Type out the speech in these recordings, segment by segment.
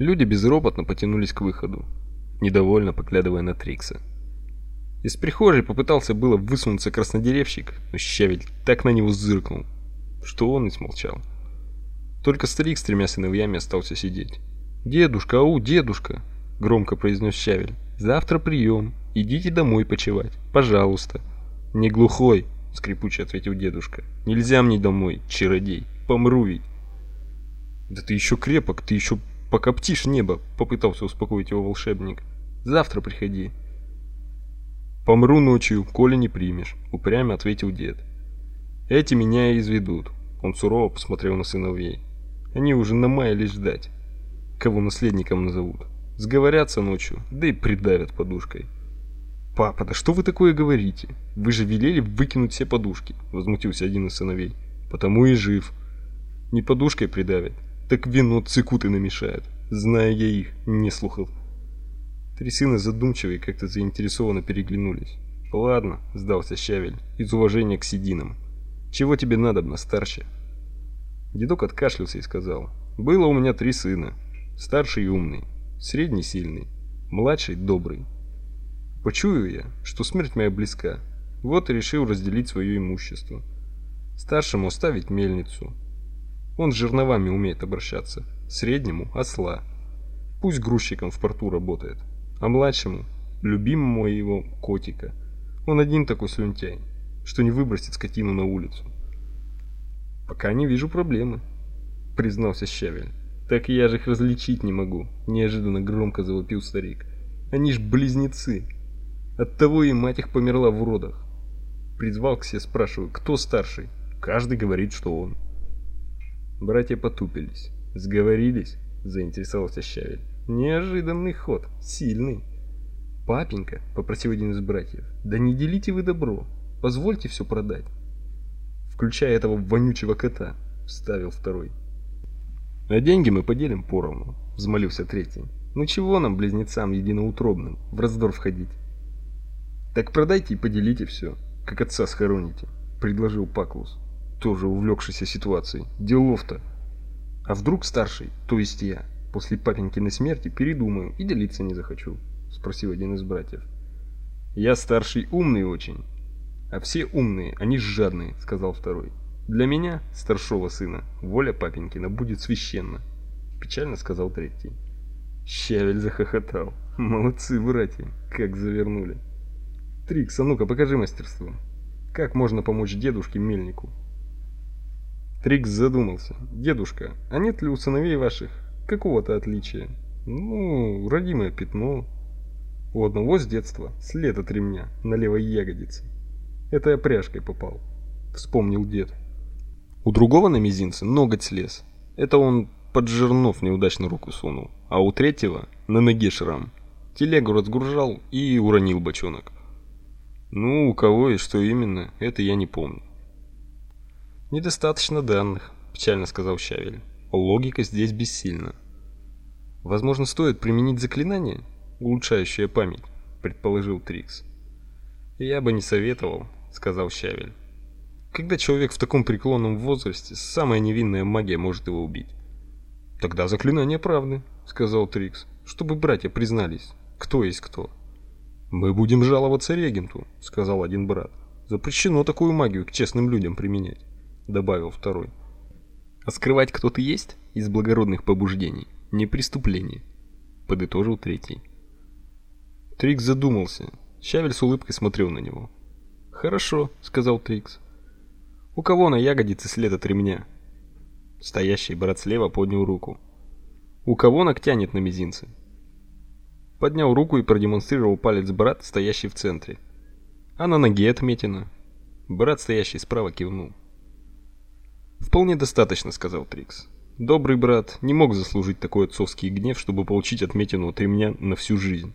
Люди безропотно потянулись к выходу, недовольно поглядывая на Трикса. Из прихожей попытался было высунуться краснодеревщик, но Щавель так на него зыркнул, что он и смолчал. Только старик с тремя сыновьями остался сидеть. "Дедушка, ау, дедушка", громко произнес Щавель. "Завтра прием. Идите домой почевать, пожалуйста". "Не глухой", скрипуче ответил дедушка. "Нельзя мне домой, чародей. Помру ведь". "Да ты еще крепок, ты еще покоптишь небо", попытался успокоить его волшебник. "Завтра приходи". Помру ночью, коли не примешь, упрямо ответил дед. Эти меня и изведут. Он сурово посмотрел на сыновей. Они уже намаялись ждать, кого наследником назовут. Сговорятся ночью, да и придавят подушкой. Папа, да что вы такое говорите? Вы же велели выкинуть все подушки, возмутился один из сыновей. Потому и жив. Не подушкой придавят, так вино цикуты намешают. Зная я их, не слухал. Три сына задумчивые как-то заинтересованно переглянулись. Ладно, сдался Щавель из уважения к сединам. Чего тебе надо, на старше? Дедок откашлялся и сказал: "Было у меня три сына. Старший умный, средний сильный, младший добрый. Почую я, что смерть моя близка. Вот и решил разделить свое имущество. Старшему оставить мельницу. Он с жерновами умеет обращаться, среднему осла. Пусть грузчиком в порту работает а младшему, любимому его котика. Он один такой слюнтяй, что не выбросит скотину на улицу. Пока не вижу проблемы, признался Щавель. Так я же их различить не могу, неожиданно громко завопил старик. Они ж близнецы. Оттого и мать их померла в родах. Призвал к себе, спрашиваю, кто старший? Каждый говорит, что он. Братья потупились. Сговорились, заинтересовался Щавель. Неожиданный ход, сильный. Папенька, попросил один из братьев, да не делите вы добро, позвольте все продать. Включая этого вонючего кота, вставил второй. А деньги мы поделим поровну, взмолился третий. Ну чего нам, близнецам единоутробным, в раздор входить? Так продайте и поделите все, как отца схороните, предложил Паклус, тоже увлекшийся ситуацией. Делов-то. А вдруг старший, то есть я, После папенькиной смерти передумаю и делиться не захочу, спросил один из братьев. Я старший умный очень, а все умные, они жадные, сказал второй. Для меня, старшего сына, воля папенькина будет священна, печально сказал третий. Щавель захохотал. Молодцы, братья, как завернули. Трикс, а ну-ка покажи мастерство. Как можно помочь дедушке Мельнику? Трикс задумался. Дедушка, а нет ли у сыновей ваших какого-то отличия. Ну, родимое пятно. У одного с детства след от ремня на левой ягодице. Это я пряжкой попал, вспомнил дед. У другого на мизинце ноготь слез. Это он под жернов неудачно руку сунул. А у третьего на ноге шрам. Телегу разгружал и уронил бочонок. Ну, у кого и что именно, это я не помню. Недостаточно данных, печально сказал Щавель. Логика здесь бессильна. Возможно, стоит применить заклинание, улучшающее память, предположил Трикс. Я бы не советовал, сказал Щавель. Когда человек в таком преклонном возрасте, самая невинная магия может его убить. Тогда заклинание правды, сказал Трикс, чтобы братья признались, кто есть кто. Мы будем жаловаться регенту, сказал один брат. Запрещено такую магию к честным людям применять, добавил второй. А скрывать кто ты есть из благородных побуждений не преступление, подытожил третий. Трикс задумался. Щавель с улыбкой смотрел на него. Хорошо, сказал Трикс. У кого на ягодице след от ремня? Стоящий брат слева поднял руку. У кого ногтянет на мизинце? Поднял руку и продемонстрировал палец брат, стоящий в центре. А на ноге отметина. Брат, стоящий справа, кивнул. Вполне достаточно, сказал Трикс. Добрый брат не мог заслужить такой отцовский гнев, чтобы получить отметину от ремня на всю жизнь.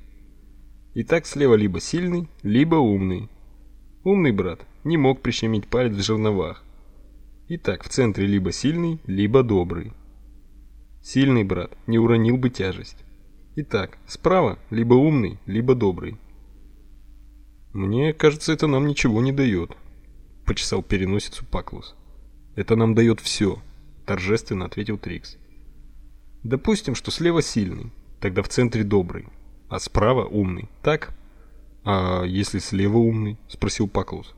Итак, слева либо сильный, либо умный. Умный брат не мог прищемить палец в жерновах. Итак, в центре либо сильный, либо добрый. Сильный брат не уронил бы тяжесть. Итак, справа либо умный, либо добрый. Мне кажется, это нам ничего не дает», — почесал переносицу Паклус. Это нам дает все», — торжественно ответил Трикс. Допустим, что слева сильный, тогда в центре добрый, а справа умный, так? А если слева умный? Спросил Паклус.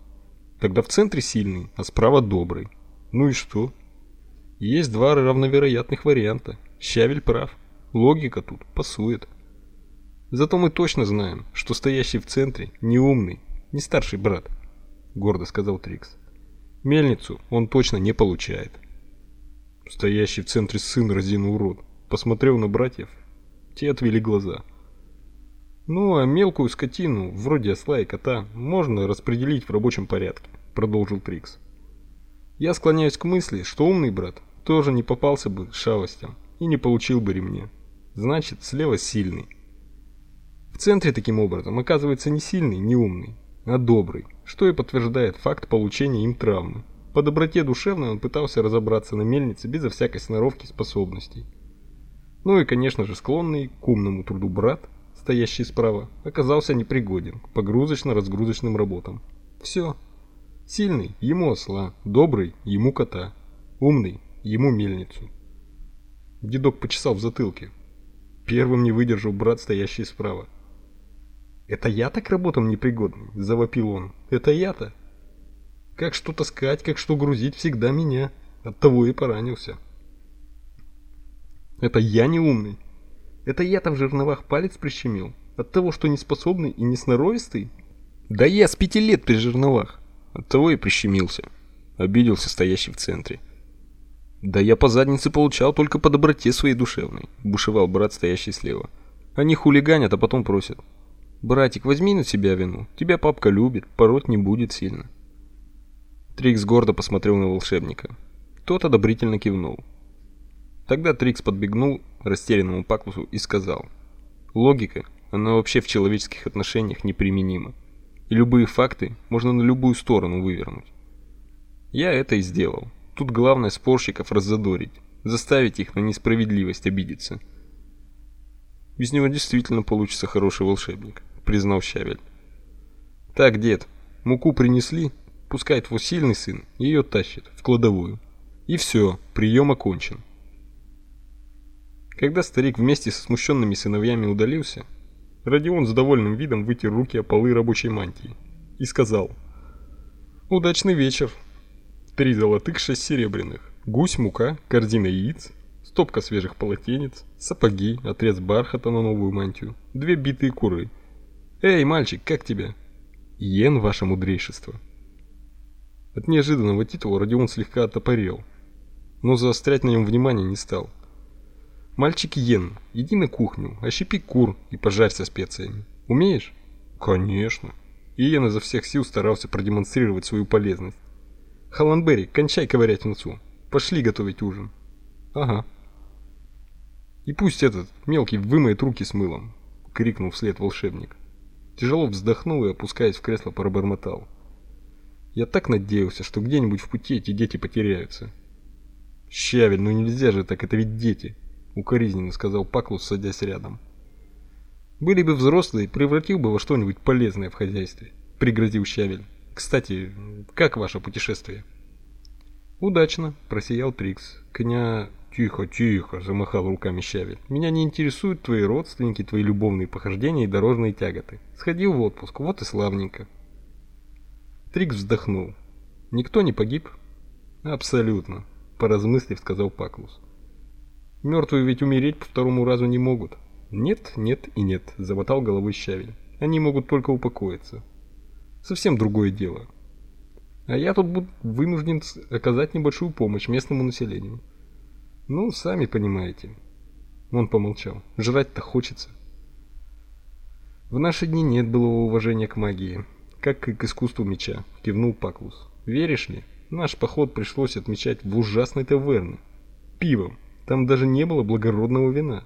Тогда в центре сильный, а справа добрый. Ну и что? Есть два равновероятных варианта. Щавель прав. Логика тут пасует. Зато мы точно знаем, что стоящий в центре не умный, не старший брат, гордо сказал Трикс. Мельницу он точно не получает. Стоящий в центре сын разинул рот, посмотрел на братьев. Те отвели глаза. Ну, а мелкую скотину, вроде осла и кота, можно распределить в рабочем порядке, продолжил Трикс. Я склоняюсь к мысли, что умный брат тоже не попался бы шалостям и не получил бы ремня. Значит, слева сильный. В центре таким образом оказывается не сильный, не умный, а добрый, что и подтверждает факт получения им травмы. По доброте душевной он пытался разобраться на мельнице безо всякой сноровки способностей. Ну и, конечно же, склонный к умному труду брат, стоящий справа, оказался непригоден к погрузочно-разгрузочным работам. Все. Сильный – ему осла, добрый – ему кота, умный – ему мельницу. Дедок почесал в затылке. Первым не выдержал брат, стоящий справа. «Это я так работам непригодный?» – завопил он. «Это я-то? Как что таскать, как что грузить, всегда меня. Оттого и поранился». «Это я не умный? Это я-то в жерновах палец прищемил? От того, что не способный и не сноровистый?» «Да я с пяти лет при жерновах!» Оттого и прищемился. Обиделся стоящий в центре. Да я по заднице получал только по доброте своей душевной, бушевал брат, стоящий слева. Они хулиганят, а потом просят. Братик, возьми на себя вину. Тебя папка любит, пороть не будет сильно. Трикс гордо посмотрел на волшебника. Тот одобрительно кивнул. Тогда Трикс подбегнул растерянному Паклусу и сказал. Логика, она вообще в человеческих отношениях неприменима и любые факты можно на любую сторону вывернуть. Я это и сделал. Тут главное спорщиков раззадорить, заставить их на несправедливость обидеться. Без него действительно получится хороший волшебник, признал Щавель. Так, дед, муку принесли, пускай твой сильный сын ее тащит в кладовую. И все, прием окончен. Когда старик вместе со смущенными сыновьями удалился, Родион с довольным видом вытер руки о полы рабочей мантии и сказал «Удачный вечер. Три золотых, шесть серебряных, гусь, мука, корзина яиц, стопка свежих полотенец, сапоги, отрез бархата на новую мантию, две битые куры. Эй, мальчик, как тебя?» «Йен, ваше мудрейшество». От неожиданного титула Родион слегка отопорел, но заострять на нем внимание не стал. Мальчик Йен, иди на кухню, ощипи кур и пожарь со специями. Умеешь? Конечно. Йен изо всех сил старался продемонстрировать свою полезность. Халанбери, кончай ковырять носу. Пошли готовить ужин. Ага. И пусть этот мелкий вымоет руки с мылом, крикнул вслед волшебник. Тяжело вздохнул и, опускаясь в кресло, пробормотал. Я так надеялся, что где-нибудь в пути эти дети потеряются. Щавель, ну нельзя же так, это ведь дети укоризненно сказал Паклус, садясь рядом. Были бы взрослые, превратил бы во что-нибудь полезное в хозяйстве, пригрозил Щавель. Кстати, как ваше путешествие? Удачно, просиял Трикс. Кня Тихо, тихо, замахал руками Щавель. Меня не интересуют твои родственники, твои любовные похождения и дорожные тяготы. Сходил в отпуск, вот и славненько. Трикс вздохнул. Никто не погиб? Абсолютно, поразмыслив, сказал Паклус. Мертвые ведь умереть по второму разу не могут. Нет, нет и нет, замотал головой Щавель. Они могут только упокоиться. Совсем другое дело. А я тут буду вынужден оказать небольшую помощь местному населению. Ну, сами понимаете. Он помолчал. Жрать-то хочется. В наши дни нет былого уважения к магии, как и к искусству меча, кивнул Паклус. Веришь ли, наш поход пришлось отмечать в ужасной таверне. Пивом. Там даже не было благородного вина.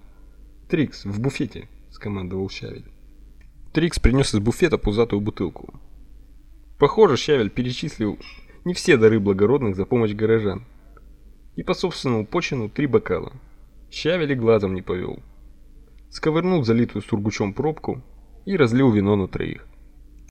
Трикс, в буфете, скомандовал Щавель. Трикс принес из буфета пузатую бутылку. Похоже, Щавель перечислил не все дары благородных за помощь горожан. И по собственному почину три бокала. Щавель и глазом не повел. Сковырнул залитую сургучом пробку и разлил вино на троих.